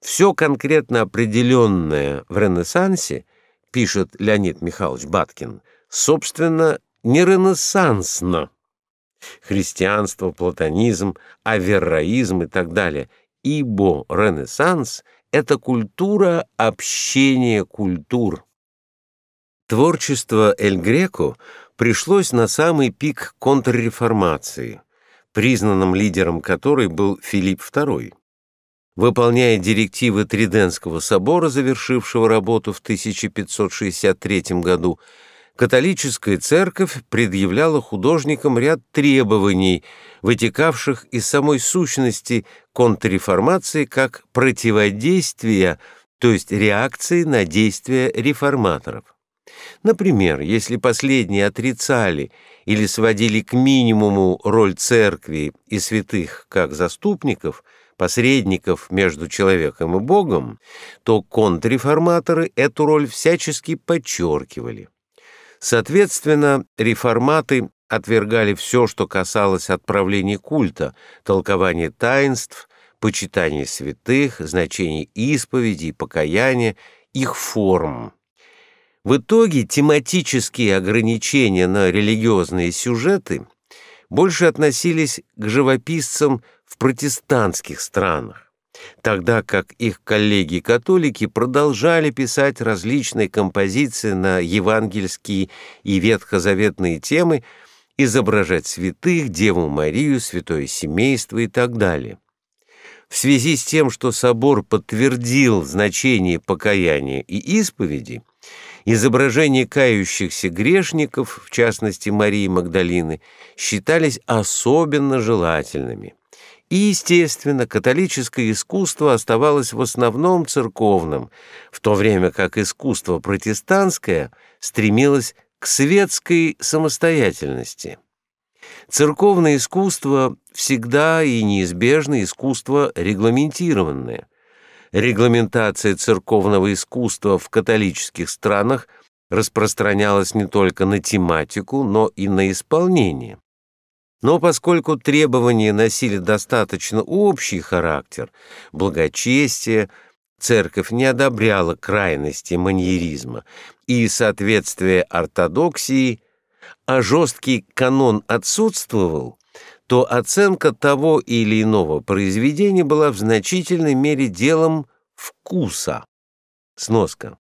Все конкретно определенное в Ренессансе, пишет Леонид Михайлович Баткин, собственно, не ренессансно. Христианство, платонизм, авероизм и так далее. Ибо ренессанс — это культура общения культур. Творчество Эль Греко пришлось на самый пик контрреформации, признанным лидером которой был Филипп II. Выполняя директивы Триденского собора, завершившего работу в 1563 году, католическая церковь предъявляла художникам ряд требований, вытекавших из самой сущности контрреформации как противодействия, то есть реакции на действия реформаторов. Например, если последние отрицали или сводили к минимуму роль церкви и святых как заступников, посредников между человеком и Богом, то контрреформаторы эту роль всячески подчеркивали. Соответственно, реформаты отвергали все, что касалось отправления культа, толкования таинств, почитания святых, значения исповеди и покаяния, их форм. В итоге тематические ограничения на религиозные сюжеты больше относились к живописцам в протестантских странах тогда как их коллеги-католики продолжали писать различные композиции на евангельские и ветхозаветные темы, изображать святых, Деву Марию, святое семейство и так далее. В связи с тем, что собор подтвердил значение покаяния и исповеди, изображения кающихся грешников, в частности Марии Магдалины, считались особенно желательными – и, естественно, католическое искусство оставалось в основном церковным, в то время как искусство протестантское стремилось к светской самостоятельности. Церковное искусство всегда и неизбежно искусство регламентированное. Регламентация церковного искусства в католических странах распространялась не только на тематику, но и на исполнение. Но поскольку требования носили достаточно общий характер, благочестие, церковь не одобряла крайности маньеризма и соответствие ортодоксии, а жесткий канон отсутствовал, то оценка того или иного произведения была в значительной мере делом вкуса. Сноска.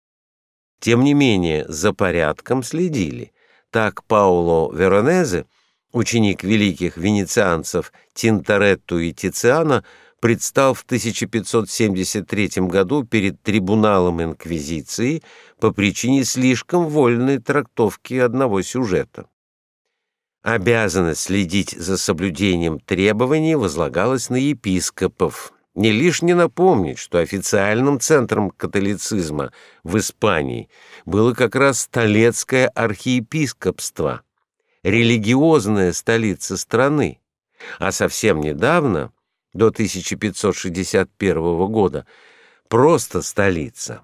Тем не менее, за порядком следили. Так Пауло Веронезе ученик великих венецианцев Тинторетту и Тициана, предстал в 1573 году перед трибуналом Инквизиции по причине слишком вольной трактовки одного сюжета. Обязанность следить за соблюдением требований возлагалась на епископов. Не лишне напомнить, что официальным центром католицизма в Испании было как раз Столецкое архиепископство – религиозная столица страны, а совсем недавно, до 1561 года, просто столица.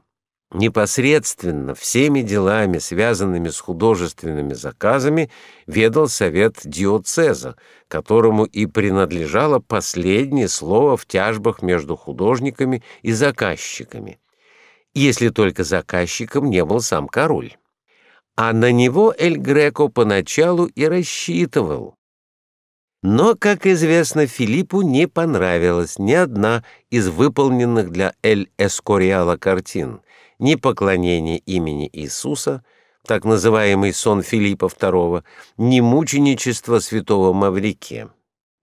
Непосредственно всеми делами, связанными с художественными заказами, ведал совет диоцеза, которому и принадлежало последнее слово в тяжбах между художниками и заказчиками. если только заказчиком не был сам король. А на него Эль Греко поначалу и рассчитывал. Но, как известно, Филиппу не понравилась ни одна из выполненных для Эль Эскориала картин, ни поклонение имени Иисуса, так называемый сон Филиппа II, ни мученичество святого Маврике.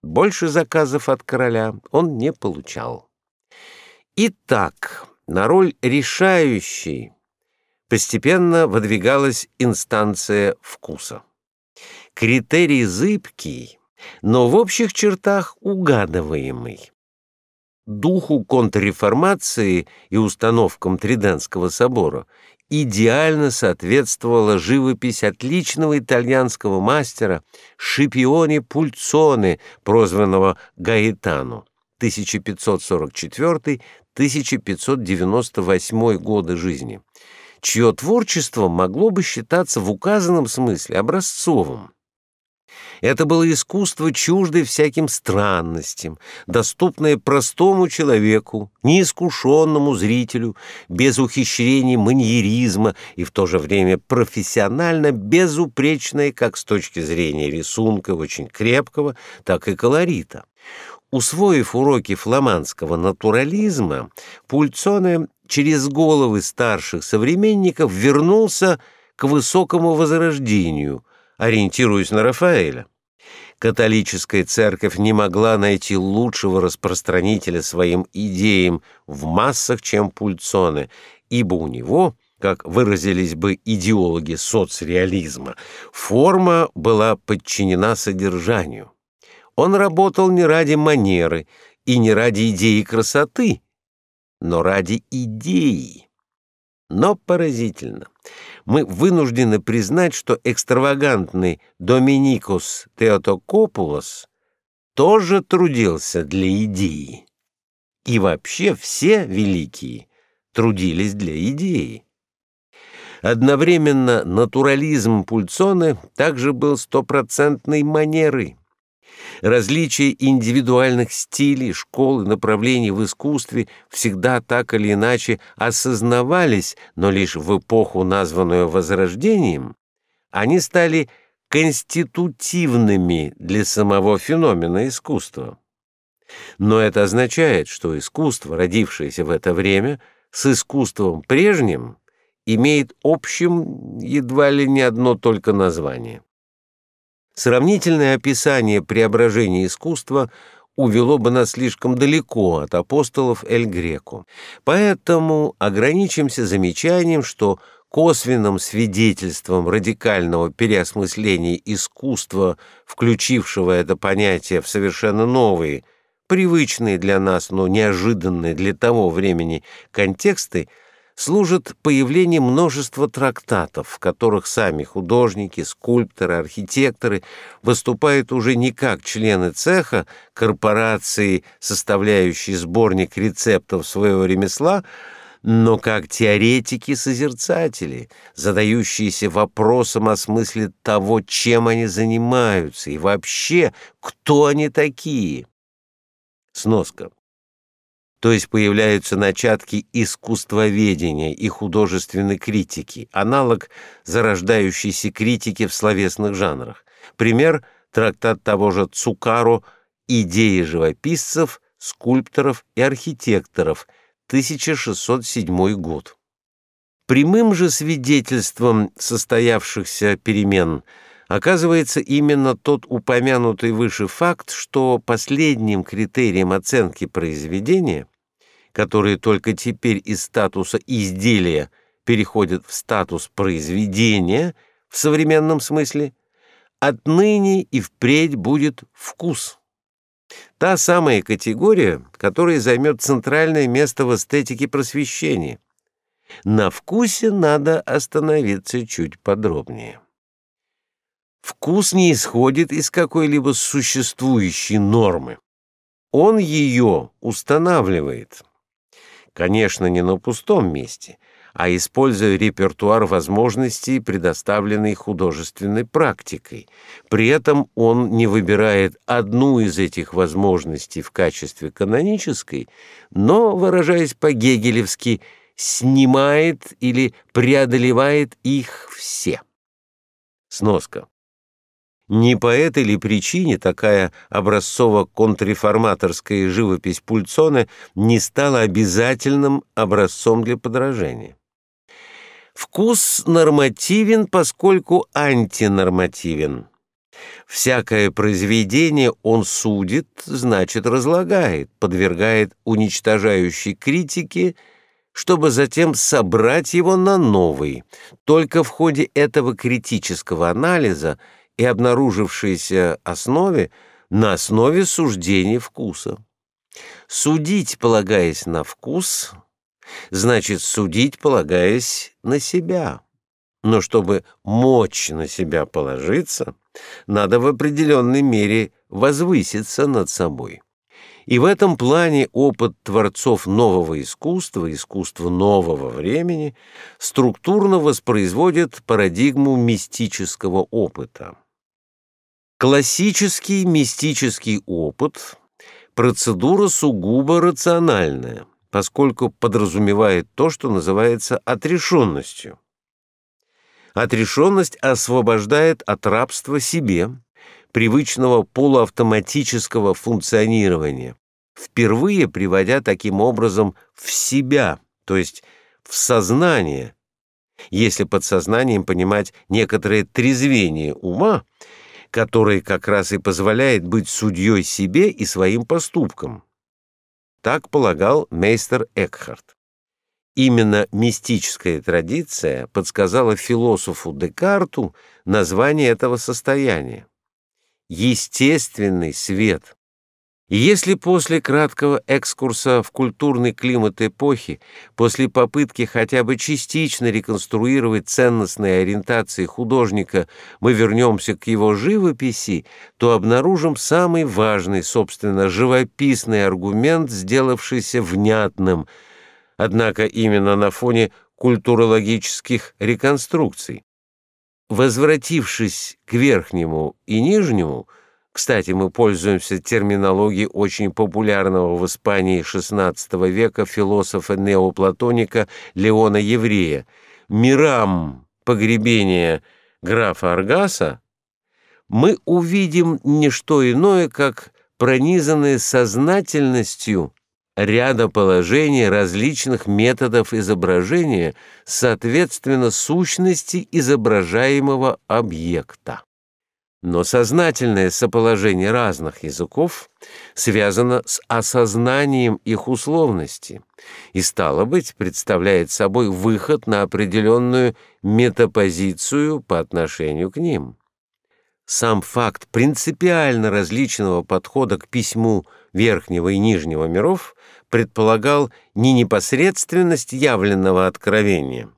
Больше заказов от короля он не получал. Итак, на роль решающей постепенно выдвигалась инстанция вкуса. Критерий зыбкий, но в общих чертах угадываемый. Духу контрреформации и установкам Триденского собора идеально соответствовала живопись отличного итальянского мастера Шипиони Пульцоне, прозванного Гаэтану, 1544-1598 годы жизни, чье творчество могло бы считаться в указанном смысле образцовым. Это было искусство, чуждое всяким странностям, доступное простому человеку, неискушенному зрителю, без ухищрений маньеризма и в то же время профессионально безупречное как с точки зрения рисунка очень крепкого, так и колорита. Усвоив уроки фламандского натурализма, Пульцоне через головы старших современников вернулся к высокому возрождению, ориентируясь на Рафаэля. Католическая церковь не могла найти лучшего распространителя своим идеям в массах, чем Пульцоне, ибо у него, как выразились бы идеологи соцреализма, форма была подчинена содержанию. Он работал не ради манеры и не ради идеи красоты, но ради идеи. Но поразительно. Мы вынуждены признать, что экстравагантный Доминикус Теотокопулос тоже трудился для идеи. И вообще все великие трудились для идеи. Одновременно натурализм Пульцоне также был стопроцентной манерой. Различия индивидуальных стилей, школ и направлений в искусстве всегда так или иначе осознавались, но лишь в эпоху, названную Возрождением, они стали конститутивными для самого феномена искусства. Но это означает, что искусство, родившееся в это время, с искусством прежним имеет общим едва ли не одно только название. Сравнительное описание преображения искусства увело бы нас слишком далеко от апостолов Эль Греко. Поэтому ограничимся замечанием, что косвенным свидетельством радикального переосмысления искусства, включившего это понятие в совершенно новые, привычные для нас, но неожиданные для того времени контексты, служит появление множества трактатов, в которых сами художники, скульпторы, архитекторы выступают уже не как члены цеха, корпорации, составляющей сборник рецептов своего ремесла, но как теоретики-созерцатели, задающиеся вопросом о смысле того, чем они занимаются и вообще, кто они такие. Сноска то есть появляются начатки искусствоведения и художественной критики, аналог зарождающейся критики в словесных жанрах. Пример — трактат того же Цукаро «Идеи живописцев, скульпторов и архитекторов», 1607 год. Прямым же свидетельством состоявшихся перемен оказывается именно тот упомянутый выше факт, что последним критерием оценки произведения, который только теперь из статуса изделия переходит в статус произведения в современном смысле, отныне и впредь будет вкус. Та самая категория, которая займет центральное место в эстетике просвещения. На вкусе надо остановиться чуть подробнее. Вкус не исходит из какой-либо существующей нормы. Он ее устанавливает. Конечно, не на пустом месте, а используя репертуар возможностей, предоставленный художественной практикой. При этом он не выбирает одну из этих возможностей в качестве канонической, но, выражаясь по-гегелевски, снимает или преодолевает их все. Сноска. Не по этой ли причине такая образцово-контрреформаторская живопись Пульцоне не стала обязательным образцом для подражения? Вкус нормативен, поскольку антинормативен. Всякое произведение он судит, значит, разлагает, подвергает уничтожающей критике, чтобы затем собрать его на новый. Только в ходе этого критического анализа и обнаружившейся основе на основе суждений вкуса. Судить, полагаясь на вкус, значит судить, полагаясь на себя. Но чтобы мочь на себя положиться, надо в определенной мере возвыситься над собой. И в этом плане опыт творцов нового искусства, искусства нового времени, структурно воспроизводит парадигму мистического опыта. Классический мистический опыт – процедура сугубо рациональная, поскольку подразумевает то, что называется отрешенностью. Отрешенность освобождает от рабства себе, привычного полуавтоматического функционирования, впервые приводя таким образом в себя, то есть в сознание, если под сознанием понимать некоторое трезвение ума – который как раз и позволяет быть судьей себе и своим поступкам. Так полагал мейстер Экхарт. Именно мистическая традиция подсказала философу Декарту название этого состояния — естественный свет. Если после краткого экскурса в культурный климат эпохи, после попытки хотя бы частично реконструировать ценностные ориентации художника, мы вернемся к его живописи, то обнаружим самый важный, собственно, живописный аргумент, сделавшийся внятным, однако именно на фоне культурологических реконструкций. Возвратившись к верхнему и нижнему, кстати, мы пользуемся терминологией очень популярного в Испании XVI века философа-неоплатоника Леона Еврея. Мирам погребения графа Аргаса мы увидим не что иное, как пронизанные сознательностью ряда положений различных методов изображения, соответственно, сущности изображаемого объекта. Но сознательное соположение разных языков связано с осознанием их условности и, стало быть, представляет собой выход на определенную метапозицию по отношению к ним. Сам факт принципиально различного подхода к письму верхнего и нижнего миров предполагал не непосредственность явленного откровения,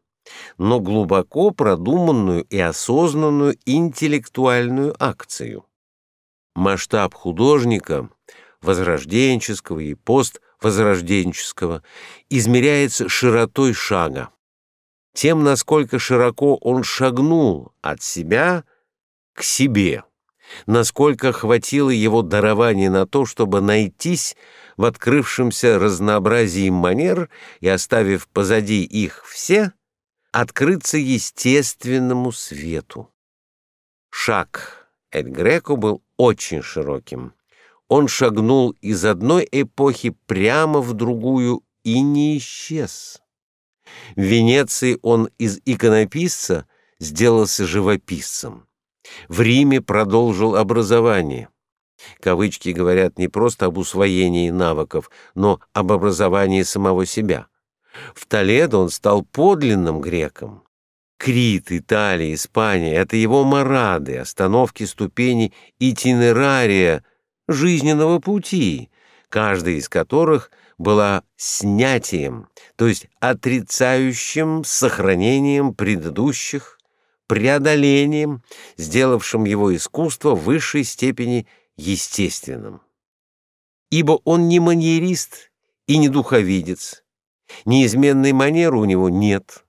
но глубоко продуманную и осознанную интеллектуальную акцию. Масштаб художника, возрожденческого и поствозрожденческого, измеряется широтой шага, тем, насколько широко он шагнул от себя к себе, насколько хватило его дарования на то, чтобы найтись в открывшемся разнообразии манер и, оставив позади их все, открыться естественному свету. Шаг Эль Греко был очень широким. Он шагнул из одной эпохи прямо в другую и не исчез. В Венеции он из иконописца сделался живописцем. В Риме продолжил образование. Кавычки говорят не просто об усвоении навыков, но об образовании самого себя. В Толедо он стал подлинным греком. Крит, Италия, Испания — это его марады, остановки ступени итинерария жизненного пути, каждая из которых была снятием, то есть отрицающим сохранением предыдущих, преодолением, сделавшим его искусство в высшей степени естественным. Ибо он не маньерист и не духовидец, Неизменной манеры у него нет.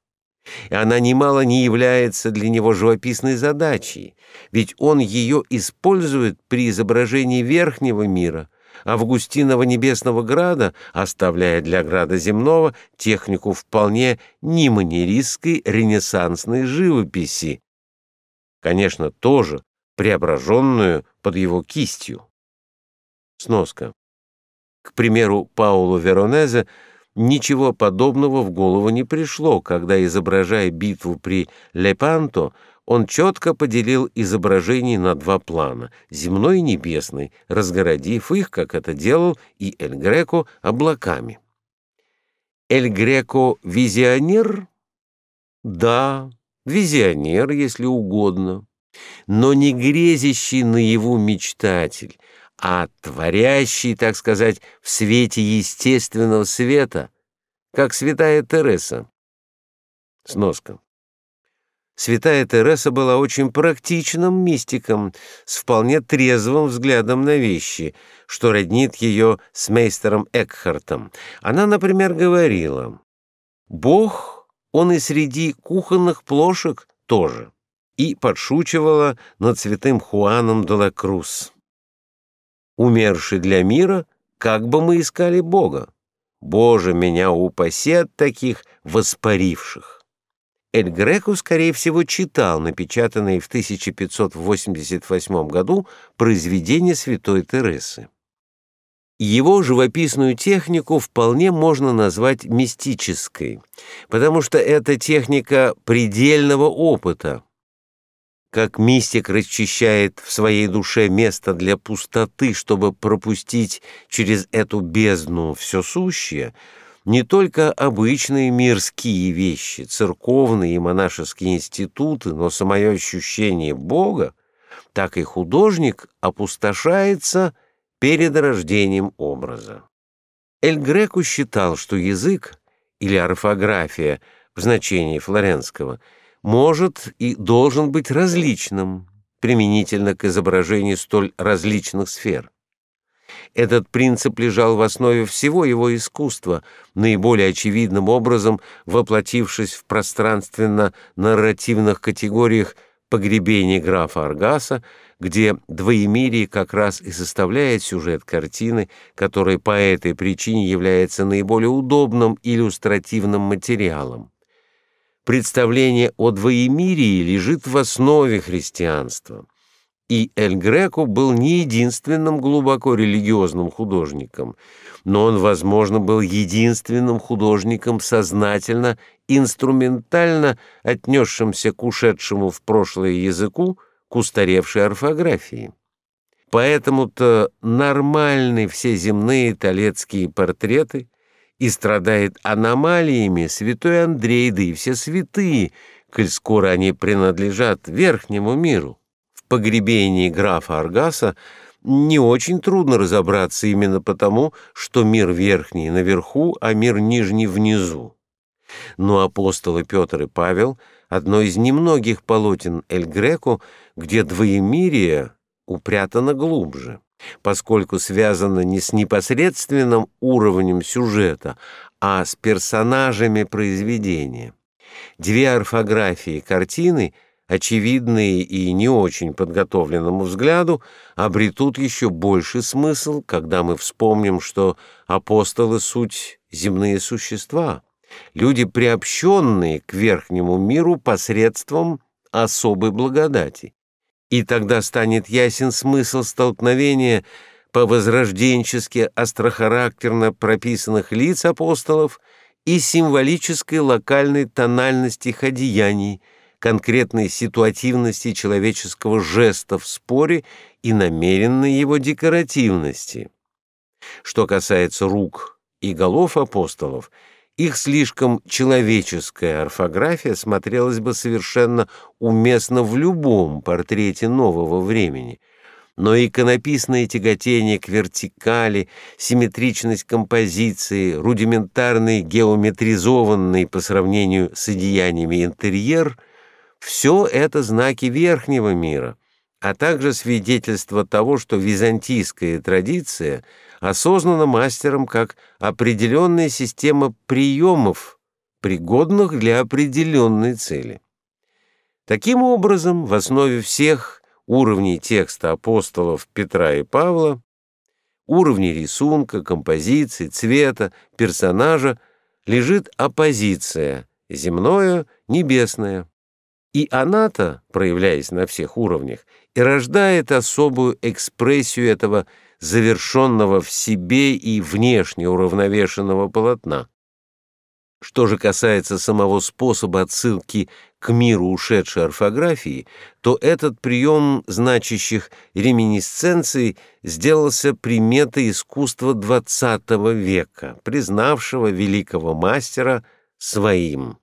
И она немало не является для него живописной задачей, ведь он ее использует при изображении верхнего мира, Августинова Небесного Града, оставляя для Града Земного технику вполне неманеристской ренессансной живописи, конечно, тоже преображенную под его кистью. Сноска. К примеру, Паулу Веронезе ничего подобного в голову не пришло, когда, изображая битву при Лепанто, он четко поделил изображение на два плана — земной и небесный, разгородив их, как это делал и Эль Греко, облаками. Эль Греко — визионер? Да, визионер, если угодно, но не грезящий наяву мечтатель, а творящий, так сказать, в свете естественного света, как святая Тереса. Сноска. Святая Тереса была очень практичным мистиком, с вполне трезвым взглядом на вещи, что роднит ее с мейстером Экхартом. Она, например, говорила, «Бог, он и среди кухонных плошек тоже», и подшучивала над святым Хуаном де. «Умерший для мира, как бы мы искали Бога? Боже, меня упаси от таких воспаривших!» Эль Греко, скорее всего, читал напечатанные в 1588 году произведения святой Тересы. Его живописную технику вполне можно назвать мистической, потому что это техника предельного опыта. Как мистик расчищает в своей душе место для пустоты, чтобы пропустить через эту бездну все сущее — не только обычные мирские вещи, церковные и монашеские институты, но самое ощущение Бога, так и художник опустошается перед рождением образа. Эль Греку считал, что язык или орфография в значении флоренского может и должен быть различным применительно к изображению столь различных сфер. Этот принцип лежал в основе всего его искусства, наиболее очевидным образом воплотившись в пространственно-нарративных категориях погребения графа Аргаса, где двоемирие как раз и составляет сюжет картины, который по этой причине является наиболее удобным иллюстративным материалом. Представление о двоемирии лежит в основе христианства — и Эль Греко был не единственным глубоко религиозным художником, но он, возможно, был единственным художником сознательно, инструментально отнесшимся к ушедшему в прошлое языку, к устаревшей орфографии. Поэтому-то нормальны все земные талецкие портреты и страдает аномалиями святой Андрей, да и все святые, коль скоро они принадлежат верхнему миру погребении графа Аргаса не очень трудно разобраться именно потому, что мир верхний наверху, а мир нижний внизу. Но апостолы Петр и Павел — одно из немногих полотен Эль Греко, где двоемирие упрятано глубже, поскольку связано не с непосредственным уровнем сюжета, а с персонажами произведения. Две орфографии картины — очевидные и не очень подготовленному взгляду, обретут еще больше смысл, когда мы вспомним, что апостолы — суть земные существа, люди, приобщенные к верхнему миру посредством особой благодати. И тогда станет ясен смысл столкновения по возрожденчески острохарактерно прописанных лиц апостолов и символической локальной тональности их одеяний — конкретной ситуативности человеческого жеста в споре и намеренной его декоративности. Что касается рук и голов апостолов, их слишком человеческая орфография смотрелась бы совершенно уместно в любом портрете нового времени, но иконописное тяготение к вертикали, симметричность композиции, рудиментарный геометризованный по сравнению с одеяниями интерьер — все это знаки верхнего мира, а также свидетельство того, что византийская традиция осознана мастером как определенная система приемов, пригодных для определенной цели. Таким образом, в основе всех уровней текста апостолов Петра и Павла уровне рисунка, композиции, цвета, персонажа лежит оппозиция земное, небесное. И она-то, проявляясь на всех уровнях, и рождает особую экспрессию этого завершенного в себе и внешне уравновешенного полотна. Что же касается самого способа отсылки к миру ушедшей орфографии, то этот прием значащих реминисценций сделался приметой искусства XX века, признавшего великого мастера своим.